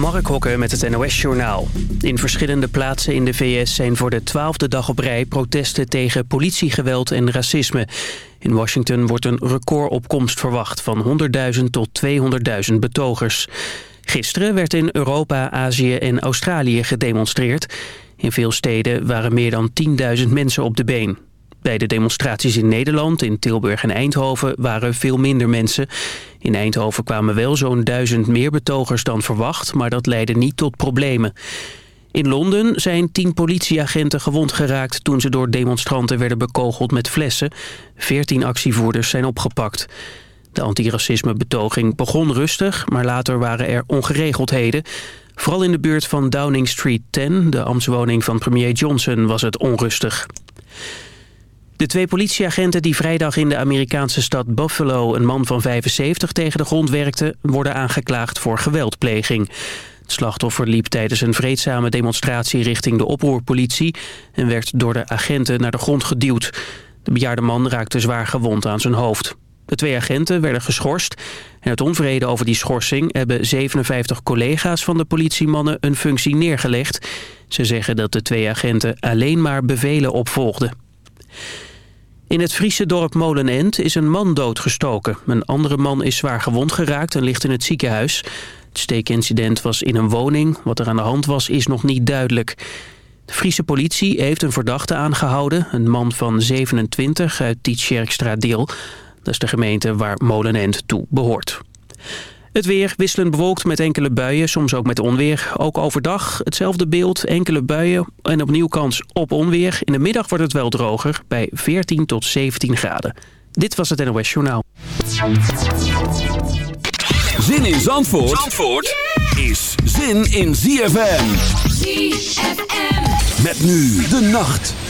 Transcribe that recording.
Mark Hokke met het NOS-journaal. In verschillende plaatsen in de VS zijn voor de twaalfde dag op rij... protesten tegen politiegeweld en racisme. In Washington wordt een recordopkomst verwacht... van 100.000 tot 200.000 betogers. Gisteren werd in Europa, Azië en Australië gedemonstreerd. In veel steden waren meer dan 10.000 mensen op de been. Bij de demonstraties in Nederland, in Tilburg en Eindhoven waren veel minder mensen. In Eindhoven kwamen wel zo'n duizend meer betogers dan verwacht, maar dat leidde niet tot problemen. In Londen zijn tien politieagenten gewond geraakt toen ze door demonstranten werden bekogeld met flessen. Veertien actievoerders zijn opgepakt. De antiracisme-betoging begon rustig, maar later waren er ongeregeldheden. Vooral in de buurt van Downing Street 10, de ambtswoning van premier Johnson, was het onrustig. De twee politieagenten die vrijdag in de Amerikaanse stad Buffalo... een man van 75 tegen de grond werkte... worden aangeklaagd voor geweldpleging. Het slachtoffer liep tijdens een vreedzame demonstratie richting de oproerpolitie... en werd door de agenten naar de grond geduwd. De bejaarde man raakte zwaar gewond aan zijn hoofd. De twee agenten werden geschorst. En uit onvrede over die schorsing hebben 57 collega's van de politiemannen een functie neergelegd. Ze zeggen dat de twee agenten alleen maar bevelen opvolgden. In het Friese dorp Molenend is een man doodgestoken. Een andere man is zwaar gewond geraakt en ligt in het ziekenhuis. Het steekincident was in een woning. Wat er aan de hand was is nog niet duidelijk. De Friese politie heeft een verdachte aangehouden. Een man van 27 uit Tietjerkstra-Deel. Dat is de gemeente waar Molenend toe behoort. Het weer wisselend bewolkt met enkele buien, soms ook met onweer. Ook overdag hetzelfde beeld, enkele buien en opnieuw kans op onweer. In de middag wordt het wel droger, bij 14 tot 17 graden. Dit was het NOS Journaal. Zin in Zandvoort, Zandvoort is zin in ZFM. ZFM. Met nu de nacht.